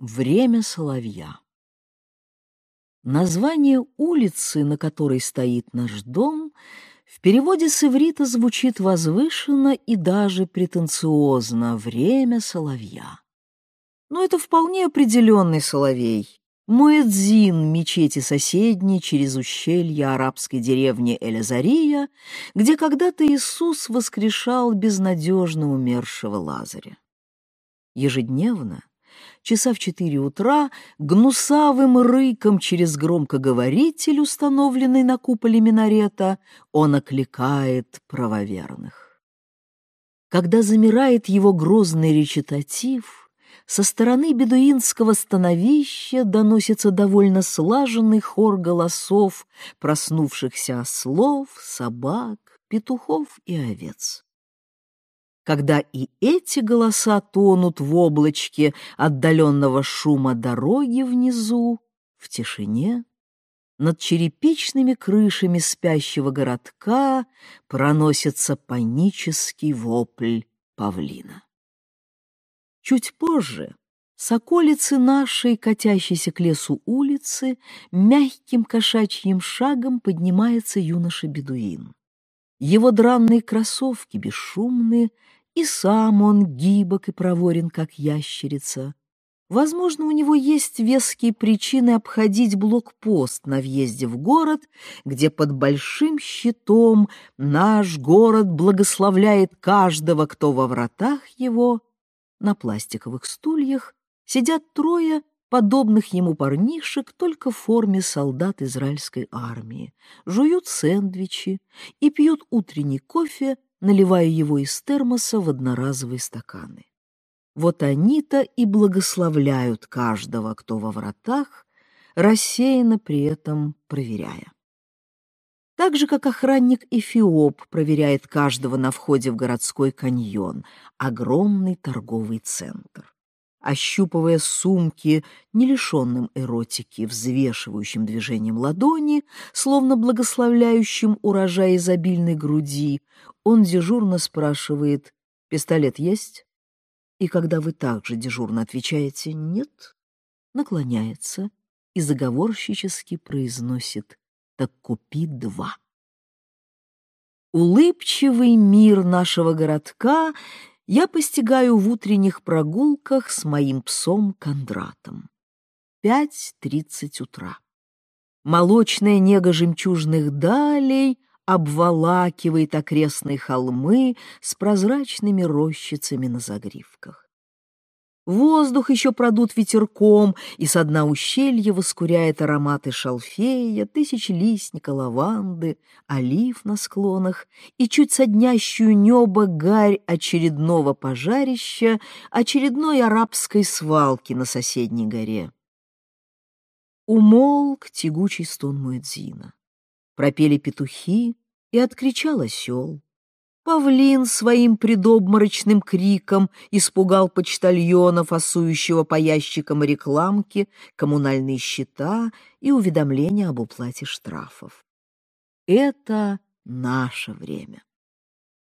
Время соловья. Название улицы, на которой стоит наш дом, в переводе с иврита звучит возвышенно и даже претенциозно «время соловья». Но это вполне определенный соловей. Муэдзин мечети соседней через ущелье арабской деревни Элязария, где когда-то Иисус воскрешал безнадежно умершего Лазаря. Ежедневно часа в четыре утра гнусавым рыком через громкоговоритель, установленный на куполе минарета, он окликает правоверных. Когда замирает его грозный речитатив, со стороны бедуинского становища доносится довольно слаженный хор голосов проснувшихся ослов, собак, петухов и овец когда и эти голоса тонут в облачке отдаленного шума дороги внизу, в тишине, над черепичными крышами спящего городка проносится панический вопль павлина. Чуть позже с околицы нашей, катящейся к лесу улицы, мягким кошачьим шагом поднимается юноша-бедуин. Его дранные кроссовки бесшумные, и сам он гибок и проворен, как ящерица. Возможно, у него есть веские причины обходить блокпост на въезде в город, где под большим щитом наш город благословляет каждого, кто во вратах его. На пластиковых стульях сидят трое подобных ему парнишек только в форме солдат израильской армии, жуют сэндвичи и пьют утренний кофе наливая его из термоса в одноразовые стаканы. Вот они-то и благословляют каждого, кто во вратах, рассеянно при этом проверяя. Так же, как охранник Эфиоп проверяет каждого на входе в городской каньон, огромный торговый центр ощупывая сумки, не лишенным эротики, взвешивающим движением ладони, словно благословляющим урожай изобильной груди, он дежурно спрашивает «Пистолет есть?» И когда вы также дежурно отвечаете «нет», наклоняется и заговорщически произносит «так купи два». Улыбчивый мир нашего городка — я постигаю в утренних прогулках с моим псом Кондратом. Пять тридцать утра. Молочная нега жемчужных далей обволакивает окрестные холмы с прозрачными рощицами на загривках. Воздух еще продут ветерком, и со дна ущелья воскуряет ароматы шалфея, тысячелистника, лаванды, олив на склонах и чуть соднящую небо гарь очередного пожарища, очередной арабской свалки на соседней горе. Умолк тягучий стон Муэдзина. Пропели петухи, и откричал осел. Павлин своим предобморочным криком испугал почтальона, фасующего по ящикам рекламки, коммунальные счета и уведомления об уплате штрафов. Это наше время.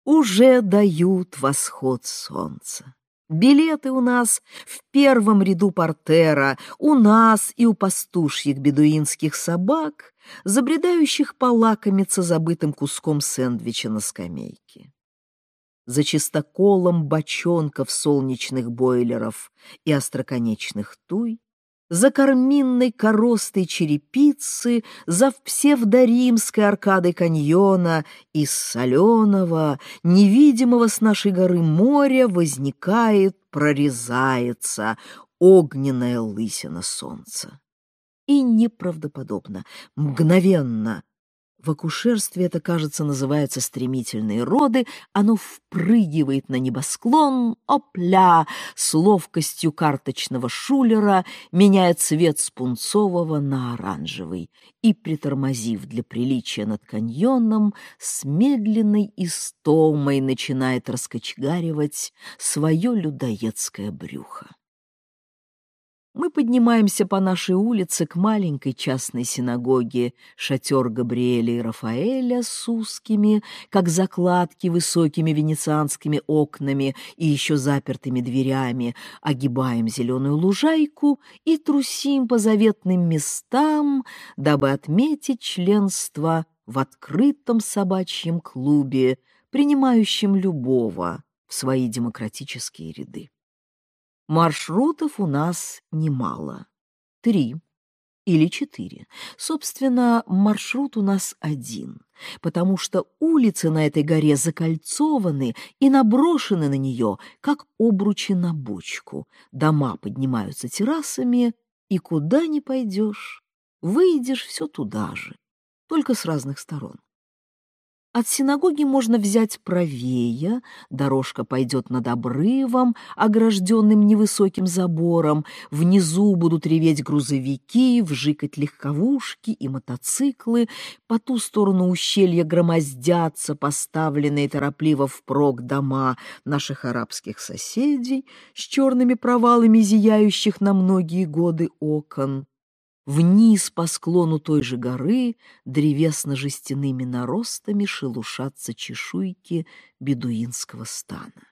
Уже дают восход солнца. Билеты у нас в первом ряду портера, у нас и у пастушьих бедуинских собак, забредающих полакомиться забытым куском сэндвича на скамейке. За чистоколом бочонков солнечных бойлеров и остроконечных туй, за карминной коростой черепицы, за псевдоримской аркадой каньона из соленого, невидимого с нашей горы моря возникает, прорезается огненная лысина солнца. И неправдоподобно, мгновенно — в акушерстве это, кажется, называется стремительные роды. Оно впрыгивает на небосклон, опля, с ловкостью карточного шулера, меняет цвет с пунцового на оранжевый и, притормозив для приличия над каньоном, с медленной истомой начинает раскочегаривать свое людоедское брюхо. Мы поднимаемся по нашей улице к маленькой частной синагоге «Шатер Габриэля и Рафаэля» с узкими, как закладки, высокими венецианскими окнами и еще запертыми дверями, огибаем зеленую лужайку и трусим по заветным местам, дабы отметить членство в открытом собачьем клубе, принимающем любого в свои демократические ряды. Маршрутов у нас немало. Три или четыре. Собственно, маршрут у нас один, потому что улицы на этой горе закольцованы и наброшены на нее, как обручи на бочку. Дома поднимаются террасами, и куда ни пойдешь, выйдешь все туда же, только с разных сторон. От синагоги можно взять правее, дорожка пойдет над обрывом, огражденным невысоким забором, внизу будут реветь грузовики, вжикать легковушки и мотоциклы, по ту сторону ущелья громоздятся поставленные торопливо впрок дома наших арабских соседей с черными провалами зияющих на многие годы окон. Вниз по склону той же горы древесно-жестяными наростами шелушатся чешуйки бедуинского стана.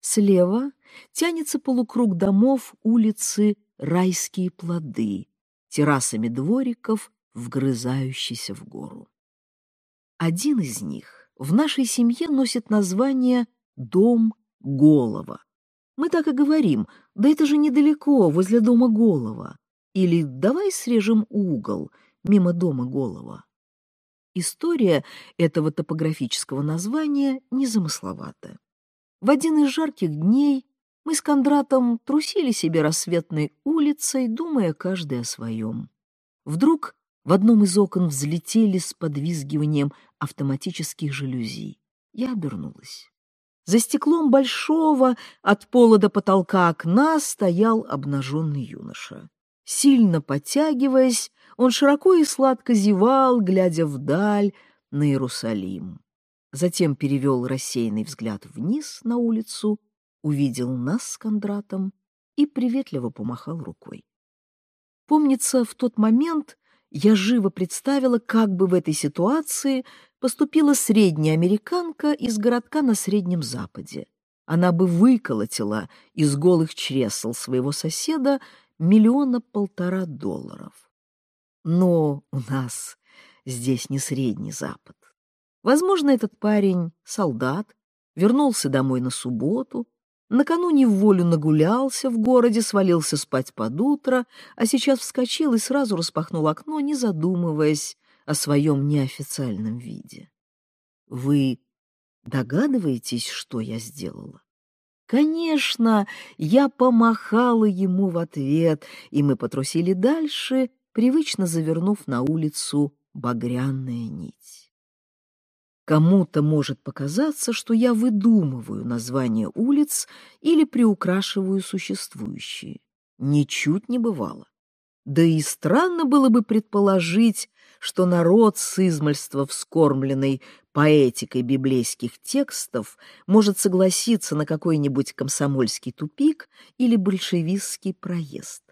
Слева тянется полукруг домов улицы Райские плоды, террасами двориков, вгрызающийся в гору. Один из них в нашей семье носит название «Дом Голова». Мы так и говорим, да это же недалеко, возле дома Голова. Или давай срежем угол мимо дома Голова. История этого топографического названия незамысловата. В один из жарких дней мы с Кондратом трусили себе рассветной улицей, думая каждый о своем. Вдруг в одном из окон взлетели с подвизгиванием автоматических жалюзи. Я обернулась. За стеклом большого от пола до потолка окна стоял обнаженный юноша. Сильно подтягиваясь, он широко и сладко зевал, глядя вдаль на Иерусалим. Затем перевел рассеянный взгляд вниз на улицу, увидел нас с Кондратом и приветливо помахал рукой. Помнится, в тот момент я живо представила, как бы в этой ситуации поступила средняя американка из городка на Среднем Западе. Она бы выколотила из голых чресл своего соседа миллиона полтора долларов. Но у нас здесь не Средний Запад. Возможно, этот парень — солдат, вернулся домой на субботу, накануне в волю нагулялся в городе, свалился спать под утро, а сейчас вскочил и сразу распахнул окно, не задумываясь о своем неофициальном виде. Вы догадываетесь, что я сделала? Конечно, я помахала ему в ответ, и мы потрусили дальше, привычно завернув на улицу багряная нить. Кому-то может показаться, что я выдумываю названия улиц или приукрашиваю существующие. Ничуть не бывало. Да и странно было бы предположить, что народ с измальства вскормленный поэтикой библейских текстов может согласиться на какой-нибудь комсомольский тупик или большевистский проезд.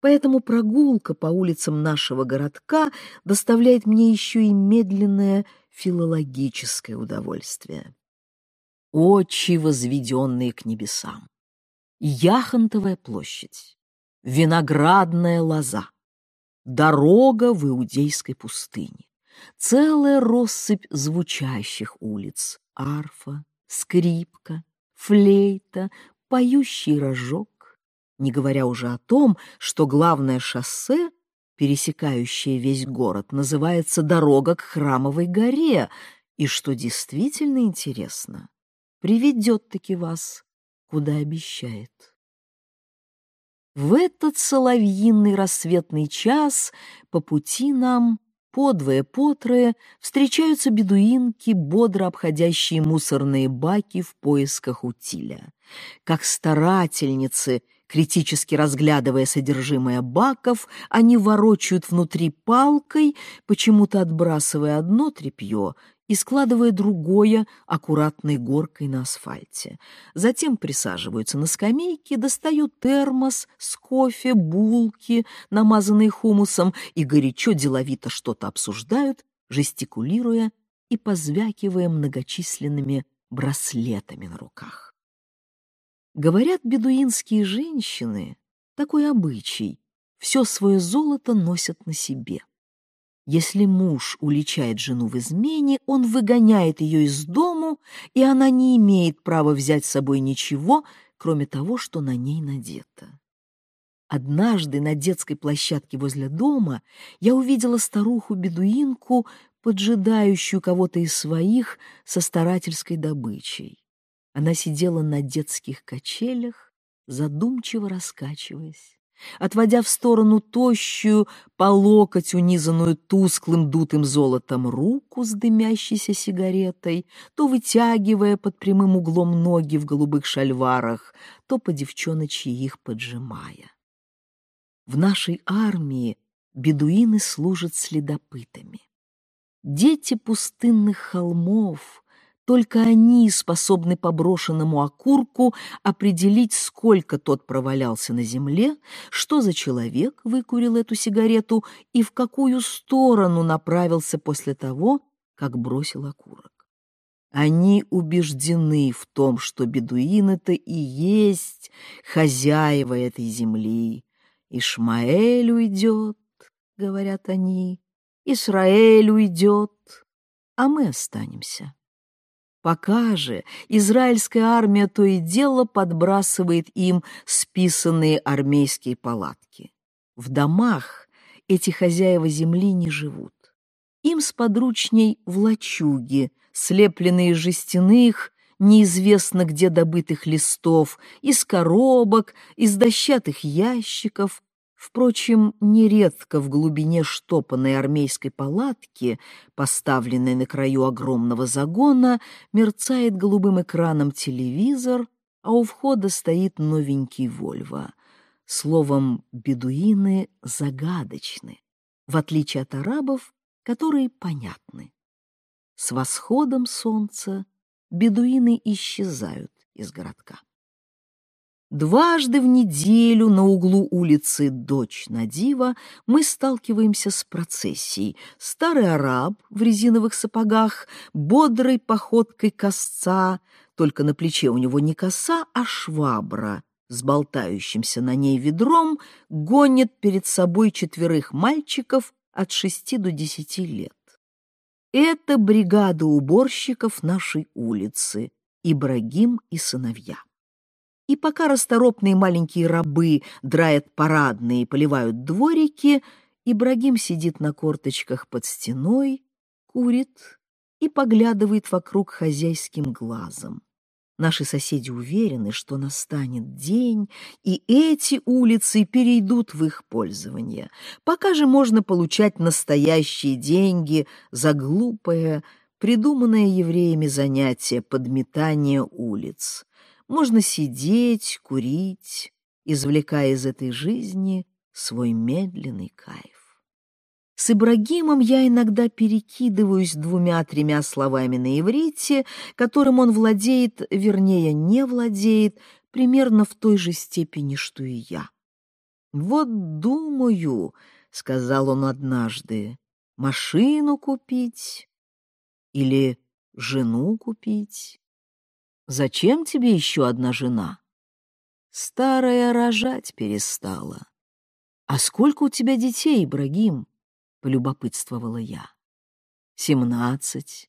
Поэтому прогулка по улицам нашего городка доставляет мне еще и медленное филологическое удовольствие. Очи, возведенные к небесам. Яхонтовая площадь. Виноградная лоза дорога в иудейской пустыне. Целая россыпь звучащих улиц, арфа, скрипка, флейта, поющий рожок, не говоря уже о том, что главное шоссе, пересекающее весь город, называется «Дорога к Храмовой горе», и, что действительно интересно, приведет-таки вас, куда обещает. В этот соловьиный рассветный час по пути нам подвое-потрое встречаются бедуинки, бодро обходящие мусорные баки в поисках утиля. Как старательницы, критически разглядывая содержимое баков, они ворочают внутри палкой, почему-то отбрасывая одно тряпье и складывая другое аккуратной горкой на асфальте. Затем присаживаются на скамейке, достают термос с кофе, булки, намазанные хумусом, и горячо деловито что-то обсуждают, жестикулируя и позвякивая многочисленными браслетами на руках. Говорят, бедуинские женщины, такой обычай, все свое золото носят на себе. Если муж уличает жену в измене, он выгоняет ее из дому, и она не имеет права взять с собой ничего, кроме того, что на ней надето. Однажды на детской площадке возле дома я увидела старуху-бедуинку, поджидающую кого-то из своих со старательской добычей. Она сидела на детских качелях, задумчиво раскачиваясь отводя в сторону тощую, по локоть унизанную тусклым дутым золотом руку с дымящейся сигаретой, то вытягивая под прямым углом ноги в голубых шальварах, то по девчоночьи их поджимая. В нашей армии бедуины служат следопытами. Дети пустынных холмов, только они способны по брошенному окурку определить, сколько тот провалялся на земле, что за человек выкурил эту сигарету и в какую сторону направился после того, как бросил окурок. Они убеждены в том, что бедуины-то и есть хозяева этой земли. Ишмаэль уйдет, говорят они, Исраэль уйдет, а мы останемся. Пока же израильская армия то и дело подбрасывает им списанные армейские палатки. В домах эти хозяева земли не живут. Им сподручней в лачуге, слепленные из жестяных, неизвестно где добытых листов, из коробок, из дощатых ящиков, Впрочем, нередко в глубине штопанной армейской палатки, поставленной на краю огромного загона, мерцает голубым экраном телевизор, а у входа стоит новенький Вольво. Словом, бедуины загадочны, в отличие от арабов, которые понятны. С восходом солнца бедуины исчезают из городка. Дважды в неделю на углу улицы Дочь Надива мы сталкиваемся с процессией. Старый араб в резиновых сапогах, бодрой походкой косца, только на плече у него не коса, а швабра, с болтающимся на ней ведром, гонит перед собой четверых мальчиков от шести до десяти лет. Это бригада уборщиков нашей улицы, Ибрагим и сыновья. И пока расторопные маленькие рабы драят парадные и поливают дворики, Ибрагим сидит на корточках под стеной, курит и поглядывает вокруг хозяйским глазом. Наши соседи уверены, что настанет день, и эти улицы перейдут в их пользование. Пока же можно получать настоящие деньги за глупое, придуманное евреями занятие подметания улиц. Можно сидеть, курить, извлекая из этой жизни свой медленный кайф. С Ибрагимом я иногда перекидываюсь двумя-тремя словами на иврите, которым он владеет, вернее, не владеет, примерно в той же степени, что и я. «Вот думаю», — сказал он однажды, — «машину купить или жену купить». Зачем тебе еще одна жена? Старая рожать перестала. А сколько у тебя детей, Ибрагим? Полюбопытствовала я. Семнадцать.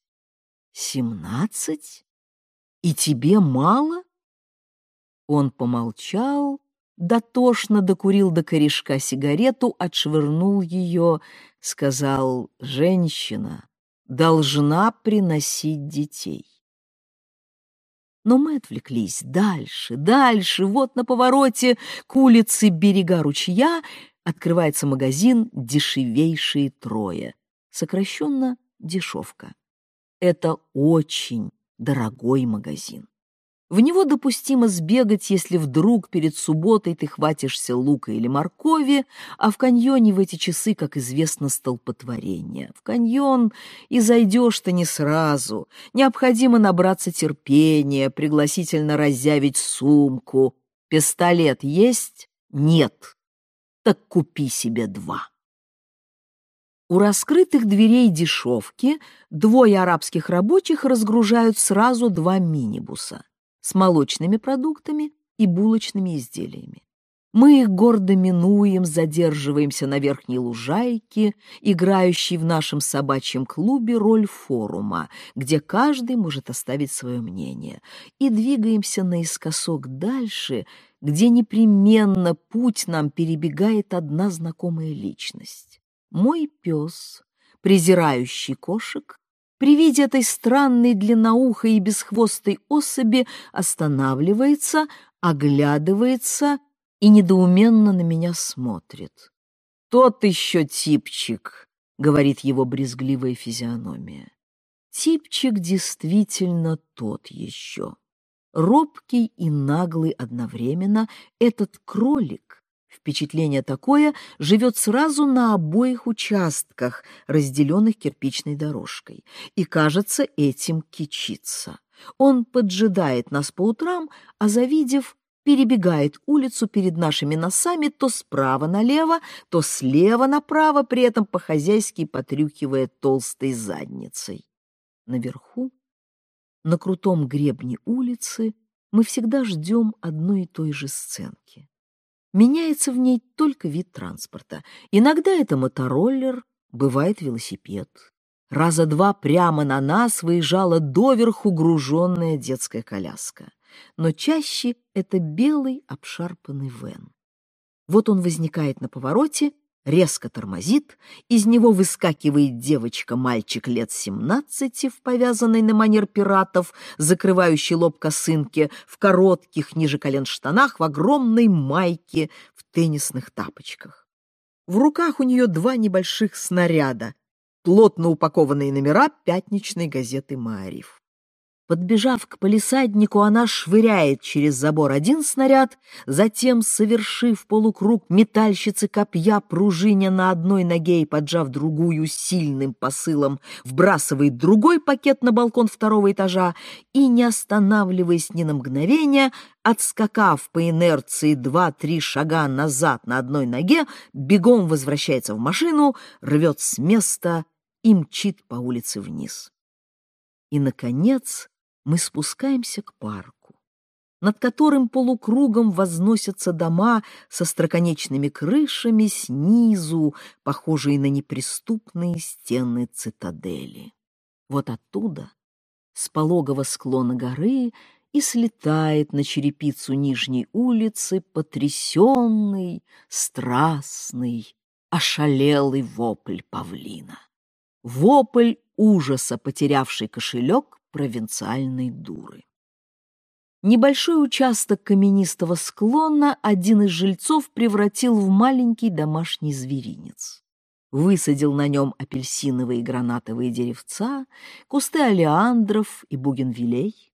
Семнадцать? И тебе мало? Он помолчал, дотошно докурил до корешка сигарету, отшвырнул ее, сказал, женщина должна приносить детей. Но мы отвлеклись дальше, дальше. Вот на повороте к улице берега ручья открывается магазин «Дешевейшие трое», сокращенно «Дешевка». Это очень дорогой магазин. В него допустимо сбегать, если вдруг перед субботой ты хватишься лука или моркови, а в каньоне в эти часы, как известно, столпотворение. В каньон и зайдешь ты не сразу. Необходимо набраться терпения, пригласительно разъявить сумку. Пистолет есть? Нет. Так купи себе два. У раскрытых дверей дешевки двое арабских рабочих разгружают сразу два минибуса с молочными продуктами и булочными изделиями. Мы их гордо минуем, задерживаемся на верхней лужайке, играющей в нашем собачьем клубе роль форума, где каждый может оставить свое мнение, и двигаемся наискосок дальше, где непременно путь нам перебегает одна знакомая личность. Мой пес, презирающий кошек, при виде этой странной длинноухой и бесхвостой особи останавливается, оглядывается и недоуменно на меня смотрит. «Тот еще типчик», — говорит его брезгливая физиономия. Типчик действительно тот еще. Робкий и наглый одновременно, этот кролик Впечатление такое живет сразу на обоих участках, разделенных кирпичной дорожкой, и, кажется, этим кичится. Он поджидает нас по утрам, а, завидев, перебегает улицу перед нашими носами то справа налево, то слева направо, при этом по-хозяйски потрюхивая толстой задницей. Наверху, на крутом гребне улицы, мы всегда ждем одной и той же сценки. Меняется в ней только вид транспорта. Иногда это мотороллер, бывает велосипед. Раза два прямо на нас выезжала доверху груженная детская коляска. Но чаще это белый обшарпанный вен. Вот он возникает на повороте, резко тормозит, из него выскакивает девочка-мальчик лет семнадцати в повязанной на манер пиратов, закрывающей лоб косынке, в коротких ниже колен штанах, в огромной майке, в теннисных тапочках. В руках у нее два небольших снаряда, плотно упакованные номера пятничной газеты «Маариф». Подбежав к полисаднику, она швыряет через забор один снаряд, затем, совершив полукруг метальщицы копья, пружиня на одной ноге и поджав другую сильным посылом, вбрасывает другой пакет на балкон второго этажа и, не останавливаясь ни на мгновение, отскакав по инерции два-три шага назад на одной ноге, бегом возвращается в машину, рвет с места и мчит по улице вниз. И, наконец, мы спускаемся к парку, над которым полукругом возносятся дома со строконечными крышами снизу, похожие на неприступные стены цитадели. Вот оттуда, с пологого склона горы, и слетает на черепицу нижней улицы потрясенный, страстный, ошалелый вопль павлина. Вопль ужаса, потерявший кошелек провинциальной дуры. Небольшой участок каменистого склона один из жильцов превратил в маленький домашний зверинец. Высадил на нем апельсиновые и гранатовые деревца, кусты олеандров и бугенвилей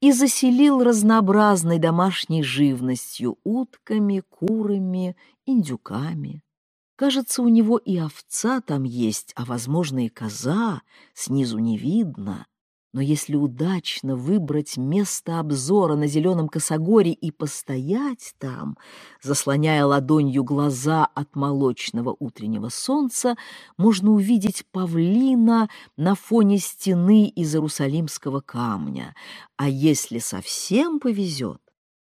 и заселил разнообразной домашней живностью утками, курами, индюками. Кажется, у него и овца там есть, а, возможно, и коза, снизу не видно, но если удачно выбрать место обзора на зеленом косогоре и постоять там, заслоняя ладонью глаза от молочного утреннего солнца, можно увидеть павлина на фоне стены из иерусалимского камня. А если совсем повезет,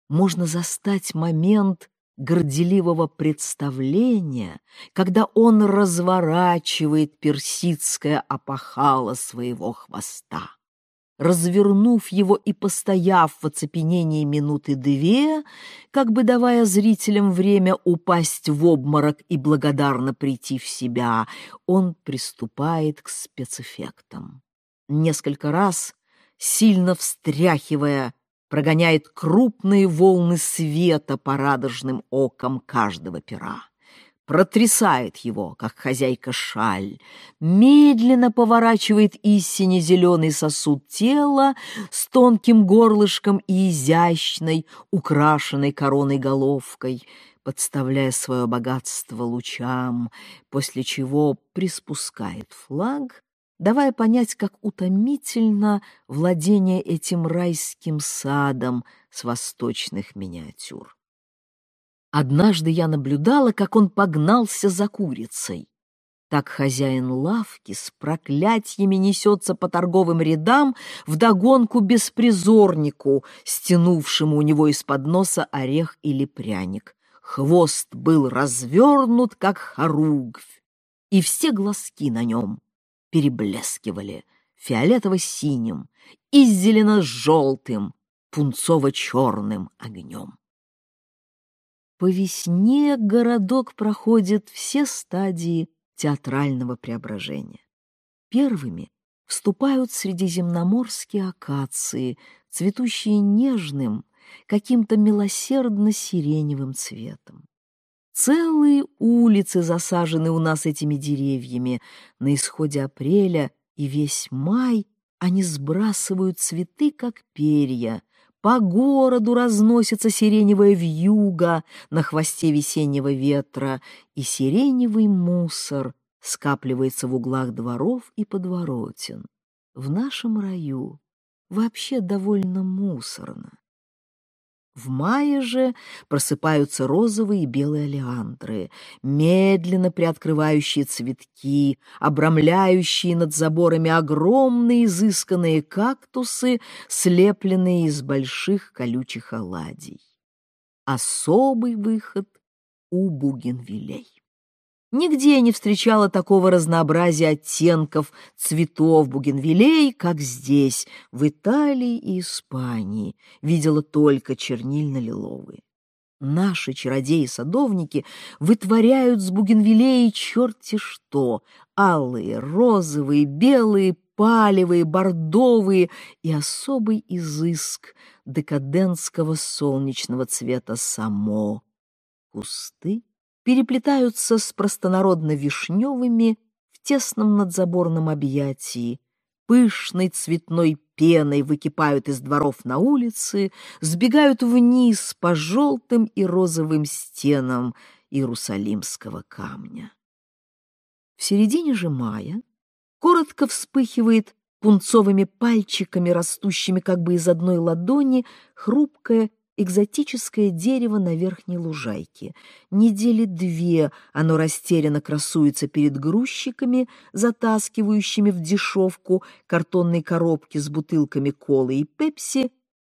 можно застать момент горделивого представления, когда он разворачивает персидское опахало своего хвоста развернув его и постояв в оцепенении минуты две, как бы давая зрителям время упасть в обморок и благодарно прийти в себя, он приступает к спецэффектам. Несколько раз, сильно встряхивая, прогоняет крупные волны света по радужным окам каждого пера протрясает его, как хозяйка шаль, медленно поворачивает истине зеленый сосуд тела с тонким горлышком и изящной, украшенной короной головкой, подставляя свое богатство лучам, после чего приспускает флаг, давая понять, как утомительно владение этим райским садом с восточных миниатюр. Однажды я наблюдала, как он погнался за курицей. Так хозяин лавки с проклятиями несется по торговым рядам вдогонку беспризорнику, стянувшему у него из-под носа орех или пряник. Хвост был развернут, как хоругвь, и все глазки на нем переблескивали фиолетово-синим и зелено-желтым, пунцово-черным огнем. По весне городок проходит все стадии театрального преображения. Первыми вступают средиземноморские акации, цветущие нежным, каким-то милосердно-сиреневым цветом. Целые улицы засажены у нас этими деревьями. На исходе апреля и весь май они сбрасывают цветы, как перья, по городу разносится сиреневая вьюга на хвосте весеннего ветра, и сиреневый мусор скапливается в углах дворов и подворотен. В нашем раю вообще довольно мусорно. В мае же просыпаются розовые и белые алиандры, медленно приоткрывающие цветки, обрамляющие над заборами огромные изысканные кактусы, слепленные из больших колючих оладий. Особый выход у бугенвилей. Нигде я не встречала такого разнообразия оттенков цветов бугенвилей, как здесь, в Италии и Испании. Видела только чернильно-лиловые. Наши чародеи-садовники вытворяют с бугенвилей черти что — алые, розовые, белые, палевые, бордовые и особый изыск декадентского солнечного цвета само. Кусты переплетаются с простонародно-вишневыми в тесном надзаборном объятии, пышной цветной пеной выкипают из дворов на улицы, сбегают вниз по желтым и розовым стенам Иерусалимского камня. В середине же мая коротко вспыхивает пунцовыми пальчиками, растущими как бы из одной ладони, хрупкая экзотическое дерево на верхней лужайке. Недели две оно растерянно красуется перед грузчиками, затаскивающими в дешевку картонные коробки с бутылками колы и пепси,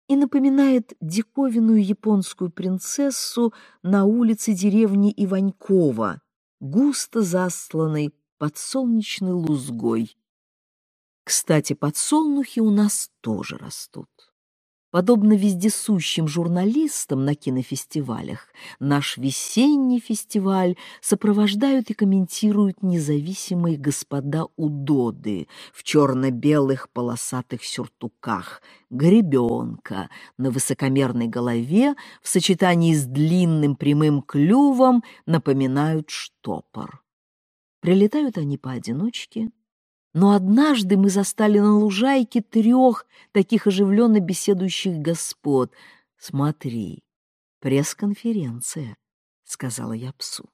и напоминает диковинную японскую принцессу на улице деревни Иванькова, густо засланной подсолнечной лузгой. Кстати, подсолнухи у нас тоже растут. Подобно вездесущим журналистам на кинофестивалях, наш весенний фестиваль сопровождают и комментируют независимые господа удоды в черно-белых полосатых сюртуках, гребенка на высокомерной голове в сочетании с длинным прямым клювом напоминают штопор. Прилетают они поодиночке, но однажды мы застали на лужайке трех таких оживленно беседующих господ. «Смотри, пресс-конференция», — сказала я псу.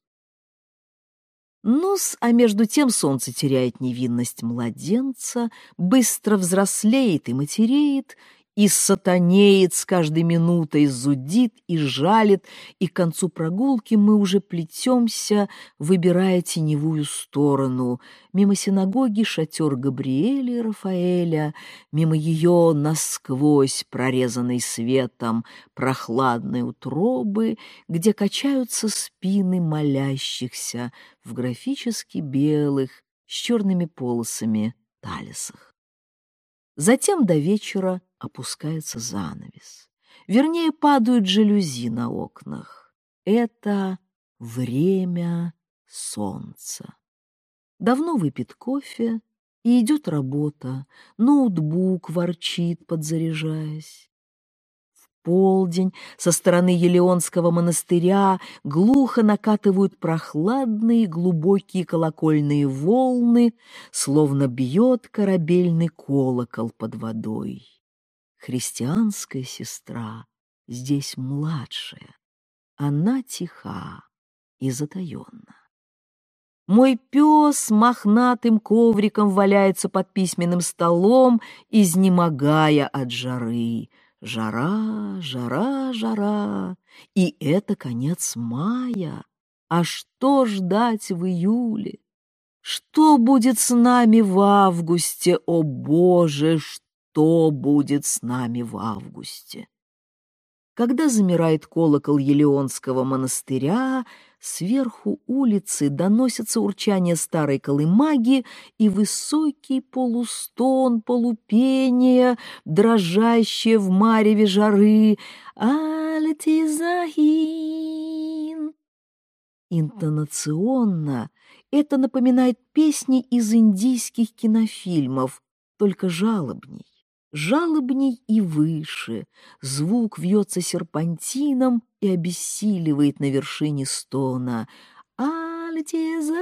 Ну-с, а между тем солнце теряет невинность младенца, быстро взрослеет и матереет, и сатанеет с каждой минутой, зудит и жалит, и к концу прогулки мы уже плетемся, выбирая теневую сторону. Мимо синагоги шатер Габриэля и Рафаэля, мимо ее насквозь прорезанной светом прохладной утробы, где качаются спины молящихся в графически белых с черными полосами талисах. Затем до вечера опускается занавес. Вернее, падают жалюзи на окнах. Это время солнца. Давно выпит кофе, и идет работа. Ноутбук ворчит, подзаряжаясь. Полдень со стороны Елеонского монастыря глухо накатывают прохладные глубокие колокольные волны, словно бьет корабельный колокол под водой. Христианская сестра здесь младшая, она тиха и затаенна. Мой пес мохнатым ковриком валяется под письменным столом, изнемогая от жары. Жара, жара, жара, и это конец мая. А что ждать в июле? Что будет с нами в августе, о Боже, что будет с нами в августе? Когда замирает колокол Елеонского монастыря, сверху улицы доносится урчание старой колымаги и высокий полустон, полупение, дрожащее в мареве жары. Альтизахин! Интонационно это напоминает песни из индийских кинофильмов, только жалобней жалобней и выше, звук вьется серпантином и обессиливает на вершине стона. Альтезахин!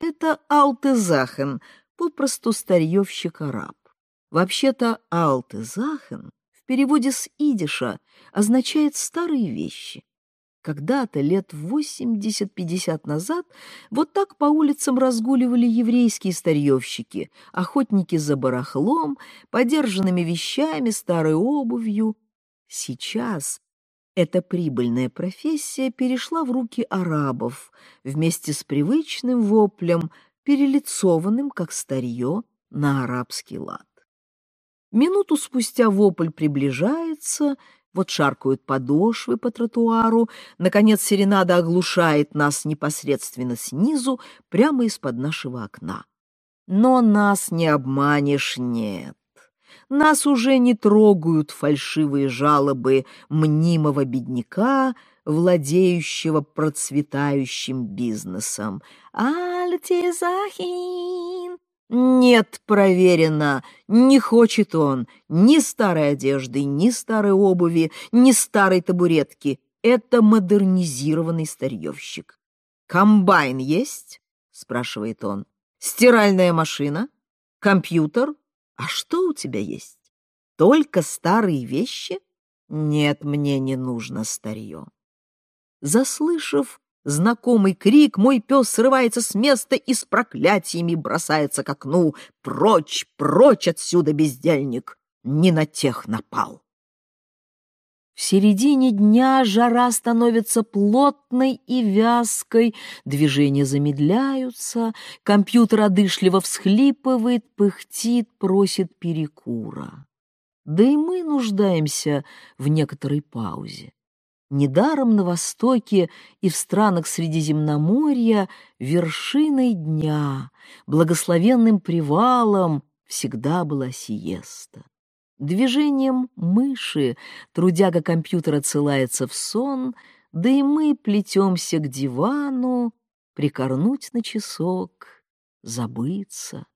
Это Алтезахен, попросту старьевщик-араб. Вообще-то Алтезахен в переводе с идиша означает «старые вещи». Когда-то, лет восемьдесят-пятьдесят назад, вот так по улицам разгуливали еврейские старьевщики, охотники за барахлом, подержанными вещами, старой обувью. Сейчас эта прибыльная профессия перешла в руки арабов вместе с привычным воплем, перелицованным, как старье, на арабский лад. Минуту спустя вопль приближается — вот шаркают подошвы по тротуару, наконец серенада оглушает нас непосредственно снизу, прямо из-под нашего окна. Но нас не обманешь, нет. Нас уже не трогают фальшивые жалобы мнимого бедняка, владеющего процветающим бизнесом. «Альтизахин!» Нет, проверено, не хочет он ни старой одежды, ни старой обуви, ни старой табуретки. Это модернизированный старьевщик. «Комбайн есть?» — спрашивает он. «Стиральная машина? Компьютер? А что у тебя есть? Только старые вещи? Нет, мне не нужно старье». Заслышав Знакомый крик, мой пес срывается с места и с проклятиями бросается к окну. Прочь, прочь отсюда, бездельник! Не на тех напал. В середине дня жара становится плотной и вязкой, движения замедляются, компьютер одышливо всхлипывает, пыхтит, просит перекура. Да и мы нуждаемся в некоторой паузе. Недаром на Востоке и в странах Средиземноморья вершиной дня, благословенным привалом всегда была сиеста. Движением мыши трудяга компьютера отсылается в сон, да и мы плетемся к дивану, прикорнуть на часок, забыться,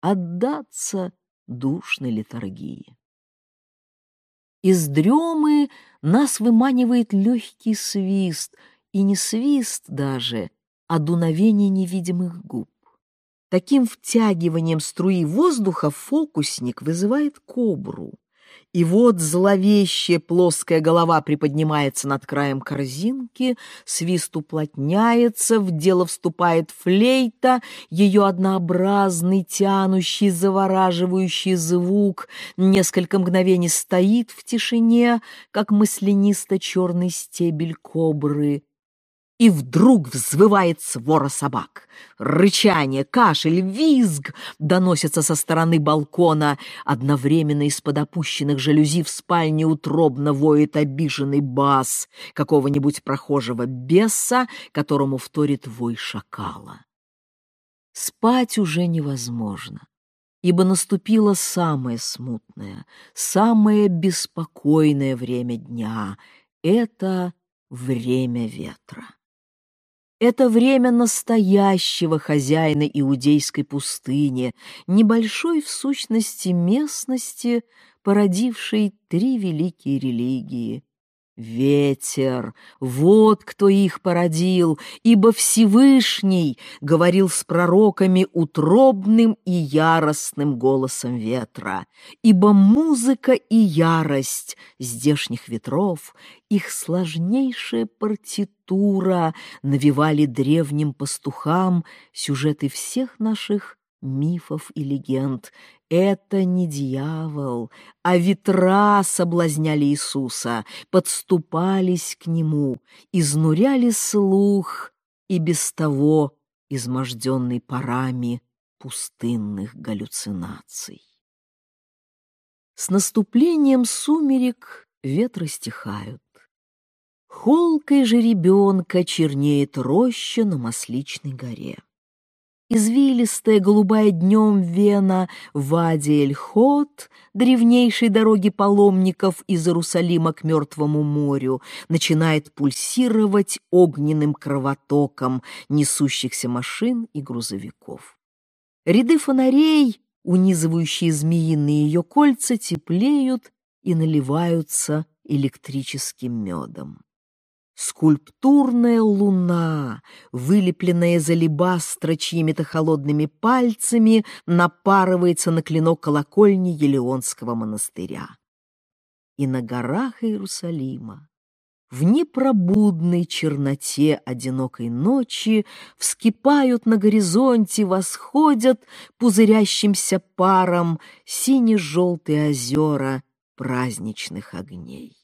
отдаться душной литургии. Из дремы нас выманивает легкий свист, и не свист даже, а дуновение невидимых губ. Таким втягиванием струи воздуха фокусник вызывает кобру. И вот зловещая плоская голова приподнимается над краем корзинки, свист уплотняется, в дело вступает флейта, ее однообразный, тянущий, завораживающий звук несколько мгновений стоит в тишине, как маслянисто-черный стебель кобры, и вдруг взвывает свора собак. Рычание, кашель, визг доносятся со стороны балкона. Одновременно из-под опущенных жалюзи в спальне утробно воет обиженный бас какого-нибудь прохожего беса, которому вторит вой шакала. Спать уже невозможно, ибо наступило самое смутное, самое беспокойное время дня — это время ветра. Это время настоящего хозяина иудейской пустыни, небольшой в сущности местности, породивший три великие религии Ветер, вот кто их породил, ибо Всевышний говорил с пророками утробным и яростным голосом ветра, ибо музыка и ярость здешних ветров, их сложнейшая партитура навевали древним пастухам сюжеты всех наших мифов и легенд. Это не дьявол, а ветра соблазняли Иисуса, подступались к Нему, изнуряли слух и без того изможденный парами пустынных галлюцинаций. С наступлением сумерек ветры стихают. Холкой же ребенка чернеет роща на Масличной горе. Извилистая голубая днем вена Вади-эль-Хот, древнейшей дороги паломников из Иерусалима к Мертвому морю, начинает пульсировать огненным кровотоком несущихся машин и грузовиков. Ряды фонарей, унизывающие змеиные ее кольца, теплеют и наливаются электрическим медом. Скульптурная луна, вылепленная из алебастра чьими-то холодными пальцами, напарывается на клинок колокольни Елеонского монастыря. И на горах Иерусалима, в непробудной черноте одинокой ночи, вскипают на горизонте, восходят пузырящимся паром сине-желтые озера праздничных огней.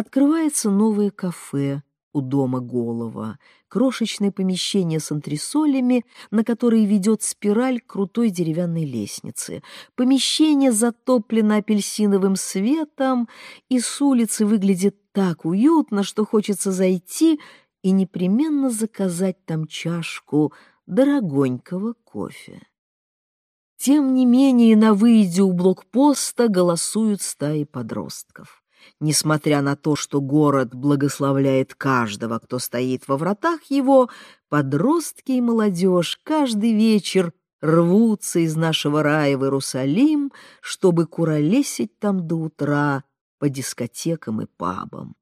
Открывается новое кафе у дома Голова, крошечное помещение с антресолями, на которые ведет спираль крутой деревянной лестницы. Помещение затоплено апельсиновым светом, и с улицы выглядит так уютно, что хочется зайти и непременно заказать там чашку дорогонького кофе. Тем не менее, на выезде у блокпоста голосуют стаи подростков. Несмотря на то, что город благословляет каждого, кто стоит во вратах его, подростки и молодежь каждый вечер рвутся из нашего рая в Иерусалим, чтобы куролесить там до утра по дискотекам и пабам.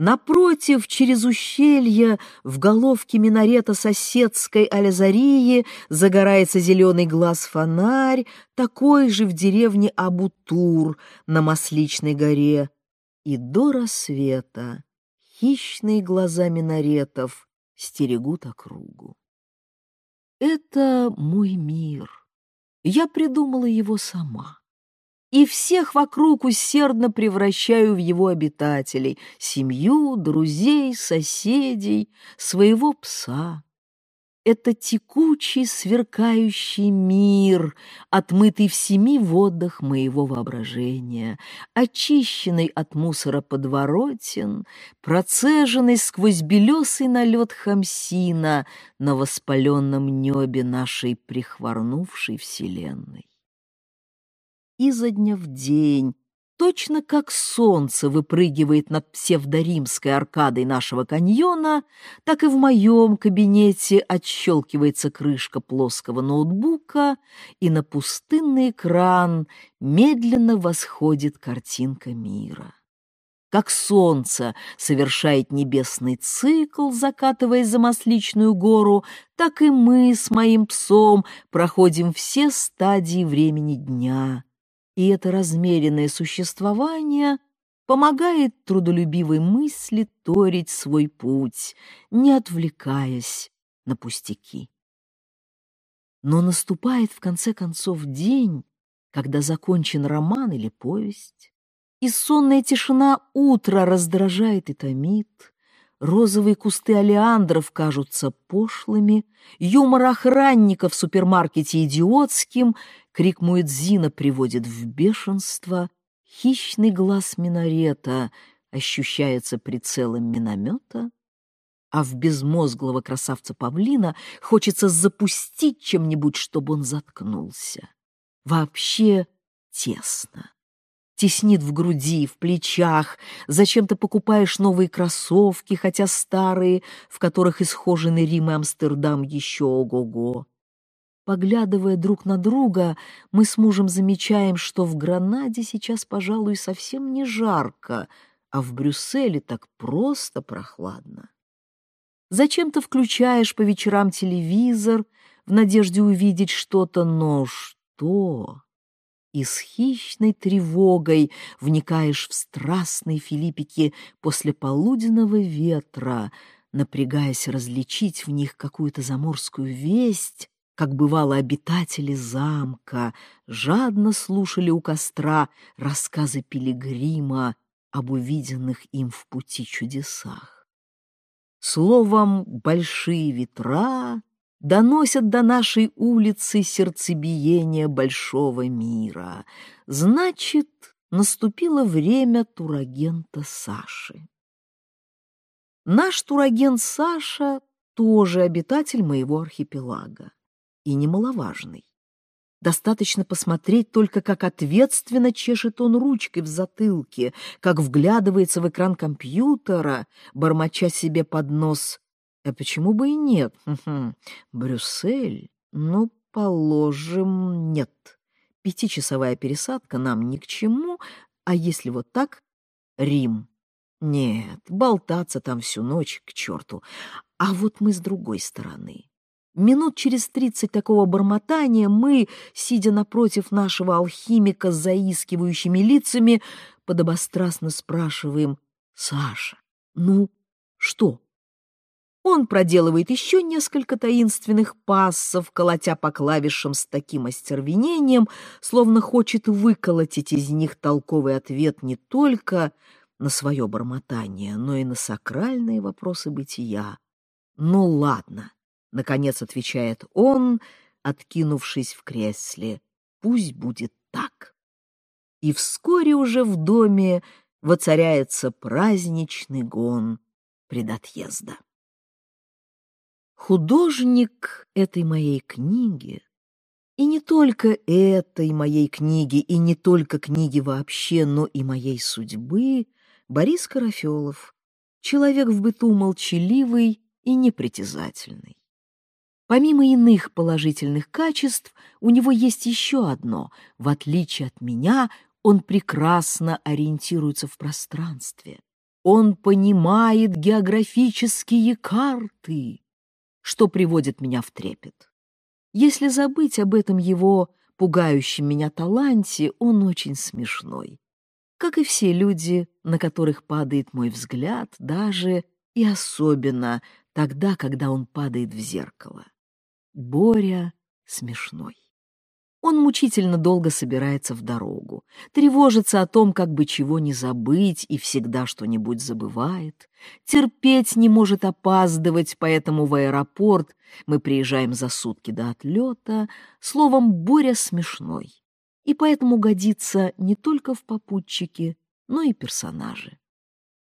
Напротив, через ущелье, в головке минарета соседской Алязарии загорается зеленый глаз-фонарь, такой же в деревне Абутур на Масличной горе, и до рассвета хищные глаза минаретов стерегут округу. Это мой мир. Я придумала его сама. И всех вокруг усердно превращаю в его обитателей, семью, друзей, соседей, своего пса, это текучий, сверкающий мир, отмытый в семи водах моего воображения, очищенный от мусора подворотен, процеженный сквозь белесый налет хамсина на воспаленном небе нашей прихворнувшей вселенной. Изо дня в день Точно как солнце выпрыгивает над псевдоримской аркадой нашего каньона, так и в моем кабинете отщелкивается крышка плоского ноутбука, и на пустынный экран медленно восходит картинка мира. Как солнце совершает небесный цикл, закатываясь за Масличную гору, так и мы с моим псом проходим все стадии времени дня — и это размеренное существование помогает трудолюбивой мысли торить свой путь, не отвлекаясь на пустяки. Но наступает в конце концов день, когда закончен роман или повесть, и сонная тишина утра раздражает и томит, розовые кусты олеандров кажутся пошлыми, юмор охранника в супермаркете идиотским, Крик Муэдзина приводит в бешенство, хищный глаз минарета ощущается прицелом миномета, а в безмозглого красавца павлина хочется запустить чем-нибудь, чтобы он заткнулся. Вообще тесно. Теснит в груди, в плечах. Зачем ты покупаешь новые кроссовки, хотя старые, в которых исхожены Рим и Амстердам еще ого-го? Поглядывая друг на друга, мы с мужем замечаем, что в Гранаде сейчас, пожалуй, совсем не жарко, а в Брюсселе так просто прохладно. Зачем ты включаешь по вечерам телевизор в надежде увидеть что-то, но что? И с хищной тревогой вникаешь в страстные филиппики после полуденного ветра, напрягаясь различить в них какую-то заморскую весть, как бывало обитатели замка жадно слушали у костра рассказы пилигрима об увиденных им в пути чудесах. Словом, большие ветра доносят до нашей улицы сердцебиение большого мира. Значит, наступило время турагента Саши. Наш турагент Саша тоже обитатель моего архипелага, и немаловажный. Достаточно посмотреть только, как ответственно чешет он ручкой в затылке, как вглядывается в экран компьютера, бормоча себе под нос. А почему бы и нет? Брюссель? Ну, положим, нет. Пятичасовая пересадка нам ни к чему, а если вот так? Рим. Нет, болтаться там всю ночь к черту. А вот мы с другой стороны. Минут через тридцать такого бормотания мы, сидя напротив нашего алхимика с заискивающими лицами, подобострастно спрашиваем «Саша, ну что?» Он проделывает еще несколько таинственных пассов, колотя по клавишам с таким остервенением, словно хочет выколотить из них толковый ответ не только на свое бормотание, но и на сакральные вопросы бытия. «Ну ладно», — наконец отвечает он, откинувшись в кресле. «Пусть будет так». И вскоре уже в доме воцаряется праздничный гон предотъезда. Художник этой моей книги, и не только этой моей книги, и не только книги вообще, но и моей судьбы, Борис Карафелов, человек в быту молчаливый и непритязательный. Помимо иных положительных качеств, у него есть еще одно. В отличие от меня, он прекрасно ориентируется в пространстве. Он понимает географические карты, что приводит меня в трепет. Если забыть об этом его пугающем меня таланте, он очень смешной. Как и все люди, на которых падает мой взгляд, даже и особенно тогда, когда он падает в зеркало. Боря смешной. Он мучительно долго собирается в дорогу, тревожится о том, как бы чего не забыть, и всегда что-нибудь забывает, терпеть не может опаздывать, поэтому в аэропорт мы приезжаем за сутки до отлета. Словом, Боря смешной, и поэтому годится не только в попутчике, но и персонажи.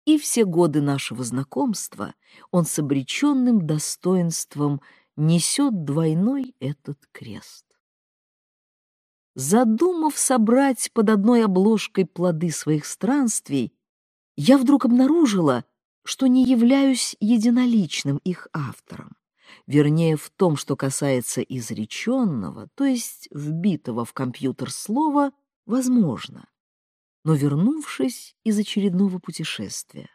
И все годы нашего знакомства он с обреченным достоинством – несет двойной этот крест. Задумав собрать под одной обложкой плоды своих странствий, я вдруг обнаружила, что не являюсь единоличным их автором. Вернее, в том, что касается изреченного, то есть вбитого в компьютер слова, возможно. Но вернувшись из очередного путешествия,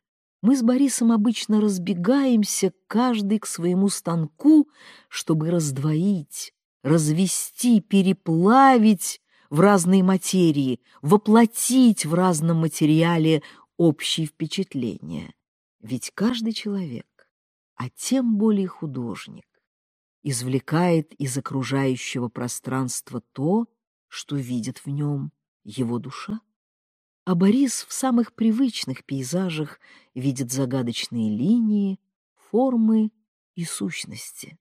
мы с Борисом обычно разбегаемся, каждый к своему станку, чтобы раздвоить, развести, переплавить в разные материи, воплотить в разном материале общие впечатления. Ведь каждый человек, а тем более художник, извлекает из окружающего пространства то, что видит в нем его душа а Борис в самых привычных пейзажах видит загадочные линии, формы и сущности.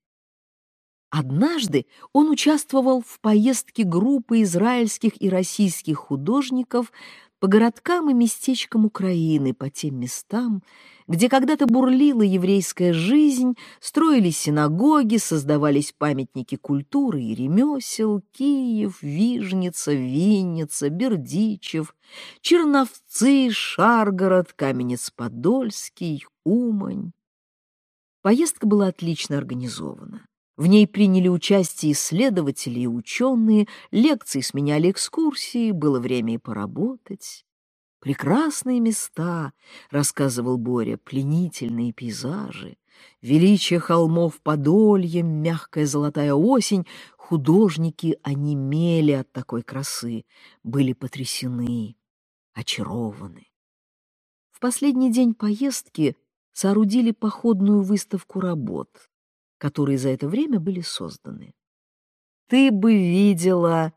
Однажды он участвовал в поездке группы израильских и российских художников по городкам и местечкам Украины, по тем местам, где когда-то бурлила еврейская жизнь, строились синагоги, создавались памятники культуры и ремесел, Киев, Вижница, Винница, Бердичев, Черновцы, Шаргород, Каменец-Подольский, Умань. Поездка была отлично организована. В ней приняли участие исследователи и ученые, лекции сменяли экскурсии, было время и поработать. Прекрасные места, рассказывал Боря, пленительные пейзажи, величие холмов Подолья, мягкая золотая осень, художники онемели от такой красы, были потрясены, очарованы. В последний день поездки соорудили походную выставку работ, которые за это время были созданы. Ты бы видела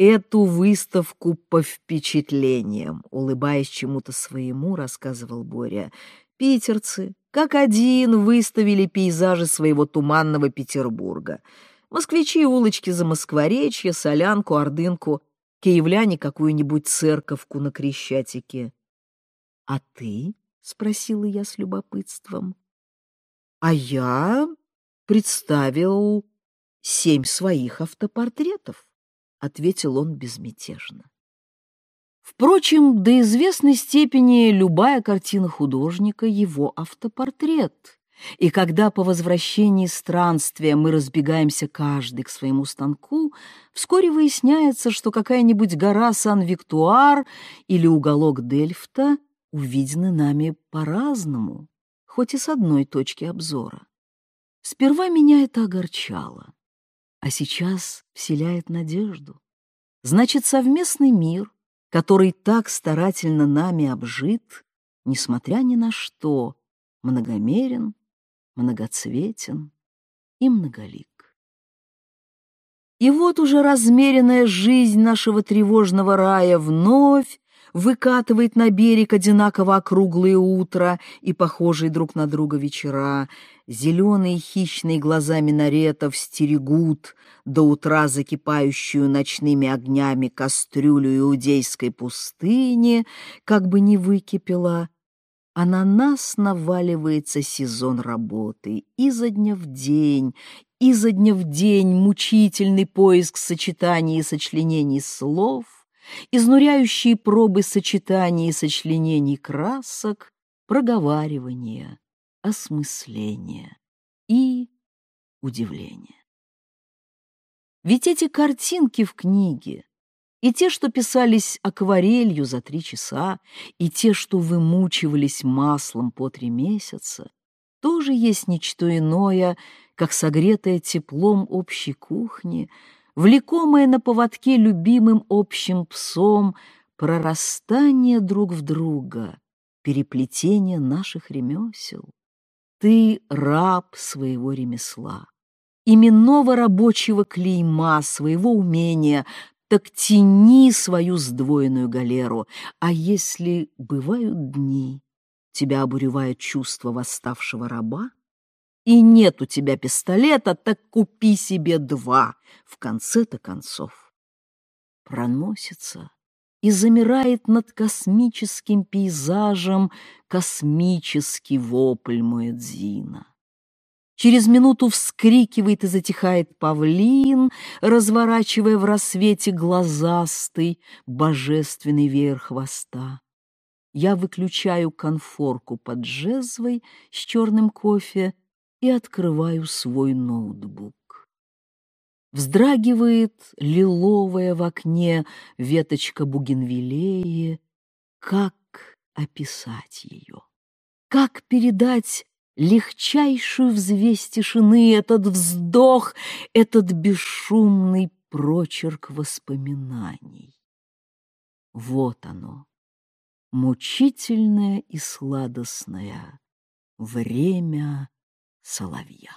эту выставку по впечатлениям, улыбаясь чему-то своему, рассказывал Боря. Питерцы, как один, выставили пейзажи своего туманного Петербурга. Москвичи улочки за Москворечье, Солянку, Ордынку, киевляне какую-нибудь церковку на Крещатике. — А ты? — спросила я с любопытством. — А я представил семь своих автопортретов, — ответил он безмятежно. Впрочем, до известной степени любая картина художника — его автопортрет. И когда по возвращении странствия мы разбегаемся каждый к своему станку, вскоре выясняется, что какая-нибудь гора Сан-Виктуар или уголок Дельфта увидены нами по-разному, хоть и с одной точки обзора. Сперва меня это огорчало, а сейчас вселяет надежду. Значит, совместный мир, который так старательно нами обжит, несмотря ни на что, многомерен, многоцветен и многолик. И вот уже размеренная жизнь нашего тревожного рая вновь выкатывает на берег одинаково округлые утра и похожие друг на друга вечера. Зеленые хищные глаза минаретов стерегут до утра закипающую ночными огнями кастрюлю иудейской пустыни, как бы не выкипела, а на нас наваливается сезон работы изо дня в день, изо дня в день мучительный поиск сочетаний и сочленений слов — изнуряющие пробы сочетаний и сочленений красок, проговаривания, осмысления и удивления. Ведь эти картинки в книге, и те, что писались акварелью за три часа, и те, что вымучивались маслом по три месяца, тоже есть нечто иное, как согретое теплом общей кухни, влекомое на поводке любимым общим псом, прорастание друг в друга, переплетение наших ремесел. Ты раб своего ремесла, именного рабочего клейма, своего умения, так тяни свою сдвоенную галеру, а если бывают дни, тебя обуревает чувство восставшего раба, и нет у тебя пистолета, так купи себе два, в конце-то концов. Проносится и замирает над космическим пейзажем космический вопль Муэдзина. Через минуту вскрикивает и затихает павлин, разворачивая в рассвете глазастый божественный веер хвоста. Я выключаю конфорку под джезвой с черным кофе и открываю свой ноутбук. Вздрагивает лиловая в окне веточка бугенвилеи. Как описать ее? Как передать легчайшую взвесть тишины, этот вздох, этот бесшумный прочерк воспоминаний? Вот оно, мучительное и сладостное время соловья.